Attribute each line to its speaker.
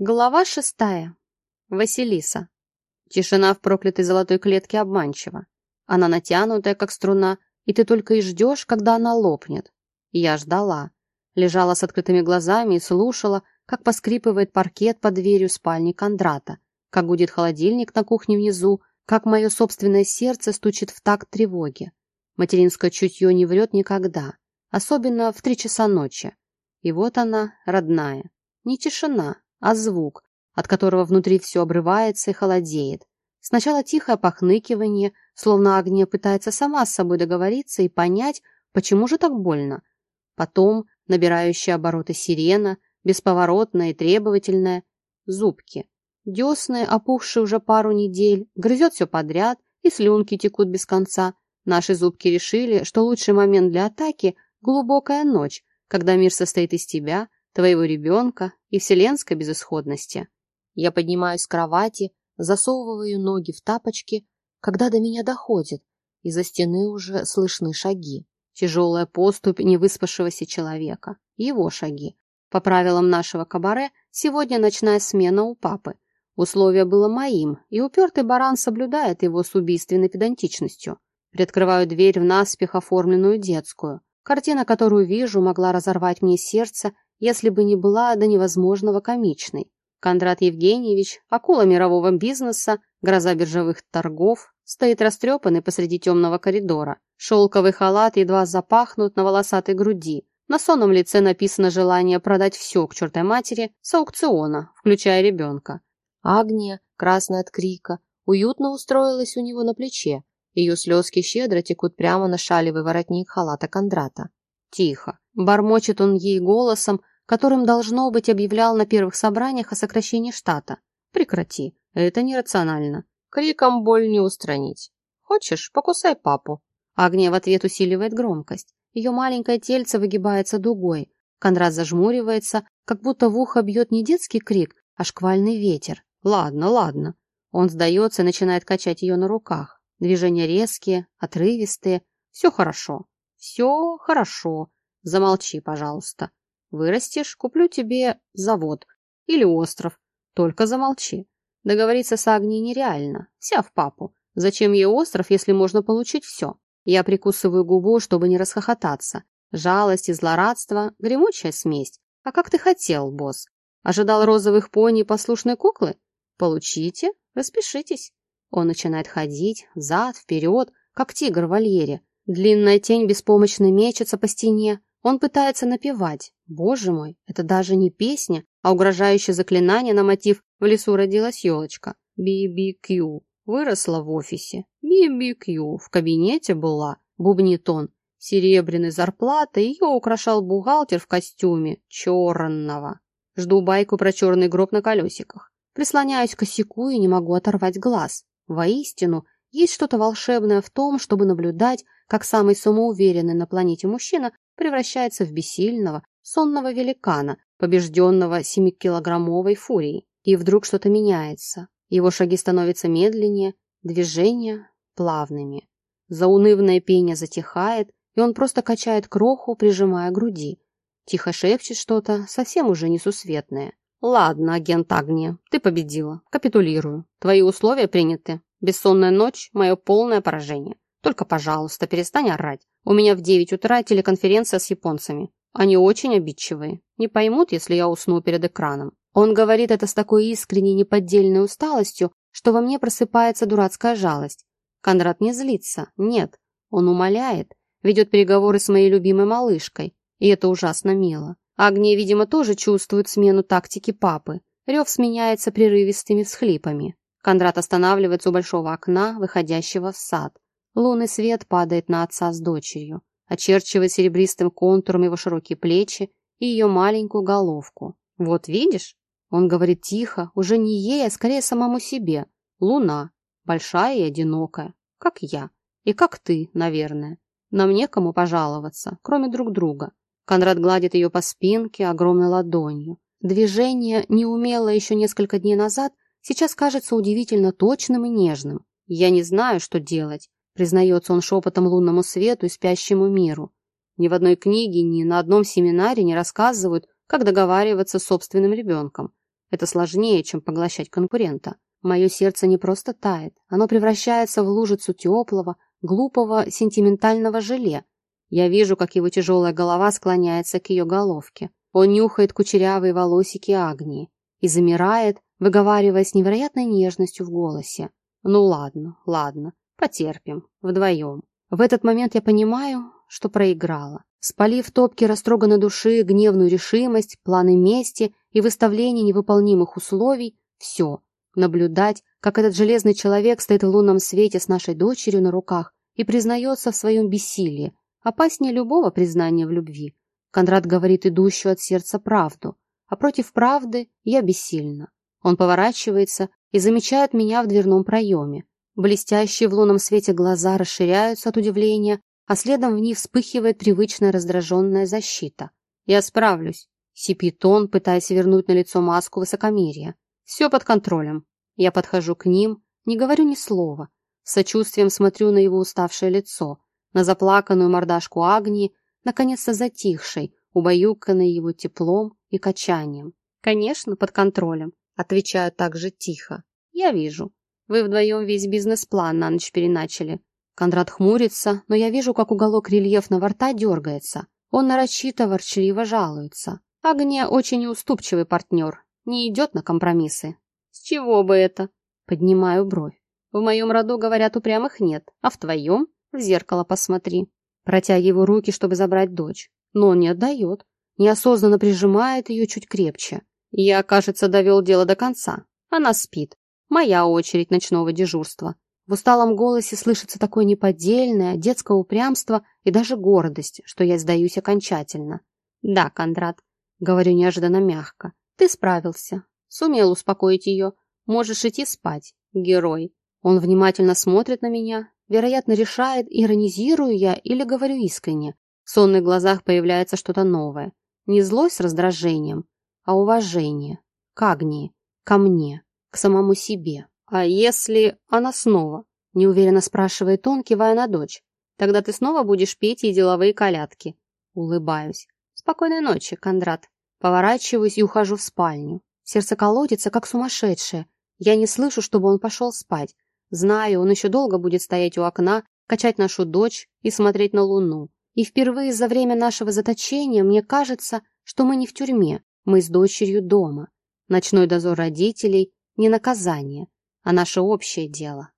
Speaker 1: Глава шестая. Василиса. Тишина в проклятой золотой клетке обманчива. Она натянутая, как струна, и ты только и ждешь, когда она лопнет. Я ждала. Лежала с открытыми глазами и слушала, как поскрипывает паркет под дверью спальни Кондрата, как гудит холодильник на кухне внизу, как мое собственное сердце стучит в такт тревоги. Материнское чутье не врет никогда, особенно в три часа ночи. И вот она, родная. Не тишина, а звук, от которого внутри все обрывается и холодеет. Сначала тихое похныкивание, словно Агния пытается сама с собой договориться и понять, почему же так больно. Потом набирающая обороты сирена, бесповоротная и требовательная, зубки. Десны, опухшие уже пару недель, грызет все подряд, и слюнки текут без конца. Наши зубки решили, что лучший момент для атаки – глубокая ночь, когда мир состоит из тебя, твоего ребенка и вселенской безысходности. Я поднимаюсь с кровати, засовываю ноги в тапочки, когда до меня доходит, из-за стены уже слышны шаги. Тяжелая поступь невыспавшегося человека. Его шаги. По правилам нашего кабаре, сегодня ночная смена у папы. Условие было моим, и упертый баран соблюдает его с убийственной педантичностью. Приоткрываю дверь в наспех оформленную детскую. Картина, которую вижу, могла разорвать мне сердце если бы не была до невозможного комичной. Кондрат Евгеньевич, акула мирового бизнеса, гроза биржевых торгов, стоит растрепанный посреди темного коридора. Шелковый халат едва запахнут на волосатой груди. На сонном лице написано желание продать все к чертой матери с аукциона, включая ребенка. Агния, красная от крика, уютно устроилась у него на плече. Ее слезки щедро текут прямо на шалевый воротник халата Кондрата. Тихо. Бормочет он ей голосом, которым, должно быть, объявлял на первых собраниях о сокращении штата. Прекрати, это нерационально. Криком боль не устранить. Хочешь, покусай папу. Агния в ответ усиливает громкость. Ее маленькое тельце выгибается дугой. Конрад зажмуривается, как будто в ухо бьет не детский крик, а шквальный ветер. Ладно, ладно. Он сдается и начинает качать ее на руках. Движения резкие, отрывистые. Все хорошо. Все хорошо. Замолчи, пожалуйста. Вырастешь, куплю тебе завод или остров. Только замолчи. Договориться с Агнией нереально. Вся в папу. Зачем ей остров, если можно получить все? Я прикусываю губу, чтобы не расхохотаться. Жалость и злорадство — гремучая смесь. А как ты хотел, босс? Ожидал розовых пони и послушной куклы? Получите, распишитесь. Он начинает ходить, зад, вперед, как тигр в вольере. Длинная тень беспомощно мечется по стене. Он пытается напевать. Боже мой, это даже не песня, а угрожающее заклинание на мотив «В лесу родилась елочка». BBQ. Выросла в офисе. BBQ. В кабинете была. Бубнит он. Серебряной зарплатой ее украшал бухгалтер в костюме черного. Жду байку про черный гроб на колесиках. Прислоняюсь к косяку и не могу оторвать глаз. Воистину, есть что-то волшебное в том, чтобы наблюдать, как самый самоуверенный на планете мужчина превращается в бессильного, сонного великана, побежденного семикилограммовой фурией. И вдруг что-то меняется. Его шаги становятся медленнее, движения плавными. Заунывное пение затихает, и он просто качает кроху, прижимая груди. Тихо шепчет что-то, совсем уже несусветное. «Ладно, агент Агния, ты победила. Капитулирую. Твои условия приняты. Бессонная ночь – мое полное поражение. Только, пожалуйста, перестань орать. У меня в 9 утра телеконференция с японцами. Они очень обидчивые. Не поймут, если я усну перед экраном. Он говорит это с такой искренней неподдельной усталостью, что во мне просыпается дурацкая жалость. Конрад не злится, нет. Он умоляет, ведет переговоры с моей любимой малышкой. И это ужасно мило. Агния, видимо, тоже чувствует смену тактики папы. Рев сменяется прерывистыми всхлипами. Кондрат останавливается у большого окна, выходящего в сад. Лунный свет падает на отца с дочерью, очерчивая серебристым контуром его широкие плечи и ее маленькую головку. «Вот видишь?» Он говорит тихо, уже не ей, а скорее самому себе. «Луна. Большая и одинокая. Как я. И как ты, наверное. Нам некому пожаловаться, кроме друг друга». Конрад гладит ее по спинке огромной ладонью. Движение, неумелое еще несколько дней назад, сейчас кажется удивительно точным и нежным. Я не знаю, что делать, признается он шепотом лунному свету и спящему миру. Ни в одной книге, ни на одном семинаре не рассказывают, как договариваться с собственным ребенком. Это сложнее, чем поглощать конкурента. Мое сердце не просто тает, оно превращается в лужицу теплого, глупого, сентиментального желе. Я вижу, как его тяжелая голова склоняется к ее головке. Он нюхает кучерявые волосики Агнии и замирает, выговаривая с невероятной нежностью в голосе. «Ну ладно, ладно, потерпим, вдвоем». В этот момент я понимаю, что проиграла. Спалив топки растроганной души, гневную решимость, планы мести и выставление невыполнимых условий, все. Наблюдать, как этот железный человек стоит в лунном свете с нашей дочерью на руках и признается в своем бессилии, опаснее любого признания в любви. Кондрат говорит идущую от сердца правду, а против правды я бессильна. Он поворачивается и замечает меня в дверном проеме. Блестящие в лунном свете глаза расширяются от удивления, а следом в них вспыхивает привычная раздраженная защита. «Я справлюсь», — сипит он, пытаясь вернуть на лицо маску высокомерия. «Все под контролем». Я подхожу к ним, не говорю ни слова. С сочувствием смотрю на его уставшее лицо, на заплаканную мордашку Агнии, наконец-то затихшей, убаюканной его теплом и качанием. «Конечно, под контролем», — отвечаю так же тихо. «Я вижу. Вы вдвоем весь бизнес-план на ночь переначали. Кондрат хмурится, но я вижу, как уголок рельефного рта дергается. Он нарочито ворчливо жалуется. Агния очень неуступчивый партнер, не идет на компромиссы. С чего бы это? Поднимаю бровь. В моем роду, говорят, упрямых нет, а в твоем? В зеркало посмотри. Протягиваю руки, чтобы забрать дочь. Но он не отдает. Неосознанно прижимает ее чуть крепче. Я, кажется, довел дело до конца. Она спит. Моя очередь ночного дежурства. В усталом голосе слышится такое неподдельное, детское упрямство и даже гордость, что я сдаюсь окончательно. «Да, Кондрат», — говорю неожиданно мягко, — «ты справился. Сумел успокоить ее. Можешь идти спать, герой». Он внимательно смотрит на меня, вероятно, решает, иронизирую я или говорю искренне. В сонных глазах появляется что-то новое. Не злость с раздражением, а уважение. К Агнии, ко мне, к самому себе. «А если она снова?» – неуверенно спрашивает он, кивая на дочь. «Тогда ты снова будешь петь и деловые колядки». Улыбаюсь. «Спокойной ночи, Кондрат». Поворачиваюсь и ухожу в спальню. Сердце колотится, как сумасшедшее. Я не слышу, чтобы он пошел спать. Знаю, он еще долго будет стоять у окна, качать нашу дочь и смотреть на луну. И впервые за время нашего заточения мне кажется, что мы не в тюрьме, мы с дочерью дома. Ночной дозор родителей – не наказание, а наше общее дело.